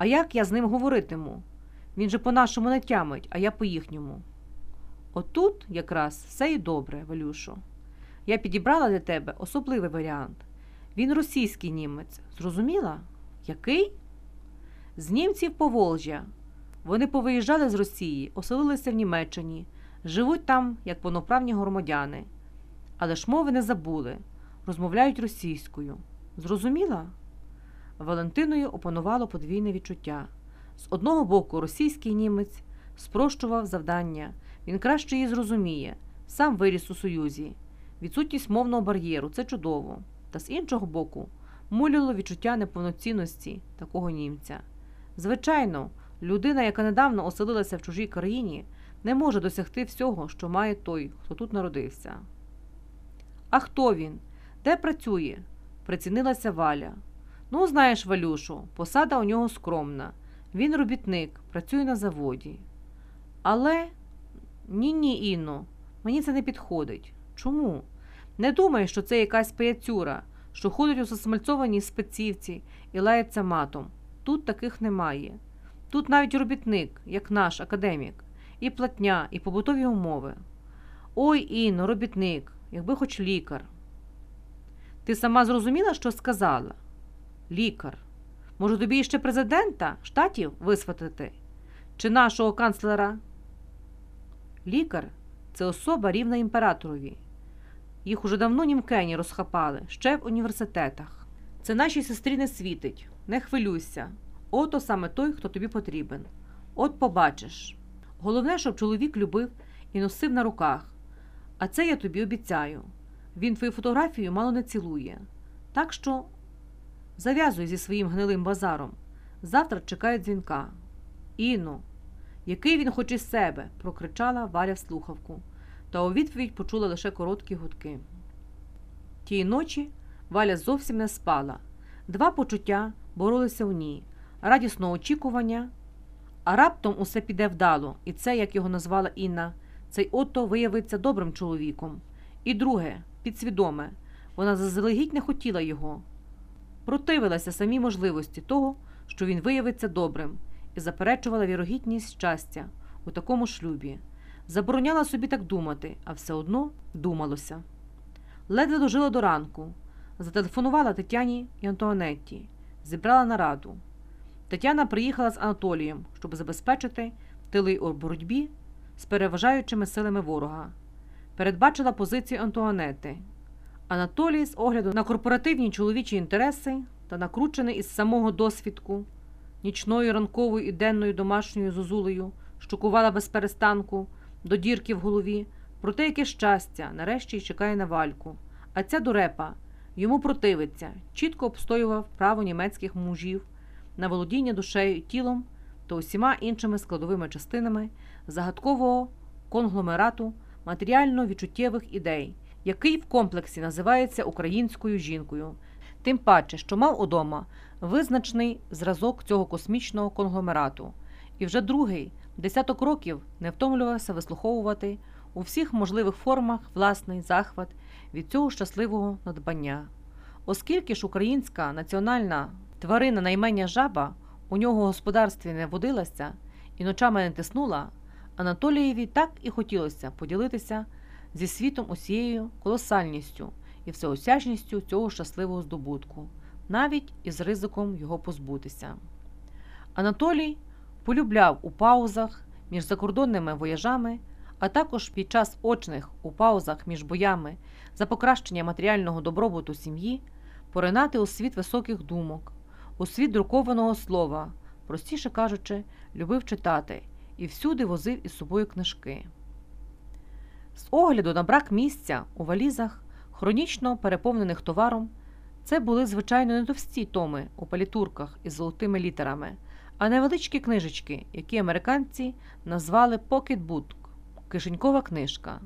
А як я з ним говоритиму? Він же по-нашому не тямить, а я по-їхньому. Отут якраз все і добре, Валюшо. Я підібрала для тебе особливий варіант. Він російський німець. Зрозуміла? Який? З німців Поволжя. Вони повиїжджали з Росії, оселилися в Німеччині, живуть там як повноправні громадяни. Але ж мови не забули, розмовляють російською. Зрозуміла? Валентиною опанувало подвійне відчуття. З одного боку, російський німець спрощував завдання, він краще її зрозуміє, сам виріс у Союзі. Відсутність мовного бар'єру це чудово. Та з іншого боку, муляло відчуття неповноцінності такого німця. Звичайно, людина, яка недавно оселилася в чужій країні, не може досягти всього, що має той, хто тут народився. А хто він? Де працює? прицінилася Валя. Ну, знаєш, Валюшу, посада у нього скромна. Він робітник, працює на заводі. Але ні, ні, Інно, мені це не підходить. Чому? Не думай, що це якась пияцюра, що ходить у засмальцованій спецівці і лається матом. Тут таких немає. Тут навіть робітник, як наш академік, і платня, і побутові умови. Ой, Інно, робітник, якби хоч лікар. Ти сама зрозуміла, що сказала? Лікар. Може, тобі ще президента штатів висватити? Чи нашого канцлера? Лікар це особа рівна імператорові. Їх уже давно німкені розхапали, ще в університетах. Це нашій сестрі не світить, не хвилюйся. Ото саме той, хто тобі потрібен. От побачиш. Головне, щоб чоловік любив і носив на руках. А це я тобі обіцяю. Він твою фотографію мало не цілує. Так що зав'язуй зі своїм гнилим базаром. Завтра чекає дзвінка. Іну, який він хоч із себе, прокричала Валя в слухавку, та у відповідь почула лише короткі гудки. Тієї ночі Валя зовсім не спала. Два почуття боролися в ній радісного очікування, а раптом усе піде вдало, і це, як його назвала Інна, цей Отто виявиться добрим чоловіком. І друге, підсвідоме, вона заздалегідь не хотіла його, противилася самій можливості того, що він виявиться добрим, і заперечувала вірогідність щастя у такому шлюбі. Забороняла собі так думати, а все одно думалося. Ледве дожила до ранку, зателефонувала Тетяні і Антуанетті, зібрала нараду. Тетяна приїхала з Анатолієм, щоб забезпечити тили у боротьбі з переважаючими силами ворога. Передбачила позицію Антуанети. Анатолій, з огляду на корпоративні чоловічі інтереси та накручений із самого досвітку, нічною ранковою і денною домашньою зозулею, що кувала без перестанку, до дірки в голові, про те, яке щастя, нарешті й чекає на вальку. А ця дурепа йому противиться, чітко обстоював право німецьких мужів на володіння душею і тілом та усіма іншими складовими частинами загадкового конгломерату матеріально-відчуттєвих ідей, який в комплексі називається українською жінкою, тим паче, що мав удома визначний зразок цього космічного конгломерату, і вже другий десяток років не втомлювався вислуховувати у всіх можливих формах власний захват від цього щасливого надбання. Оскільки ж українська національна тварина наймення жаба у нього в господарстві не водилася і ночами не тиснула, Анатолієві так і хотілося поділитися зі світом усією колосальністю і всеосяжністю цього щасливого здобутку, навіть із ризиком його позбутися. Анатолій полюбляв у паузах між закордонними вояжами, а також під час очних у паузах між боями за покращення матеріального добробуту сім'ї поринати у світ високих думок, у світ друкованого слова, простіше кажучи, любив читати і всюди возив із собою книжки. З огляду на брак місця у валізах, хронічно переповнених товаром, це були, звичайно, не товсті томи у палітурках із золотими літерами, а невеличкі книжечки, які американці назвали покетбук, – кишенькова книжка.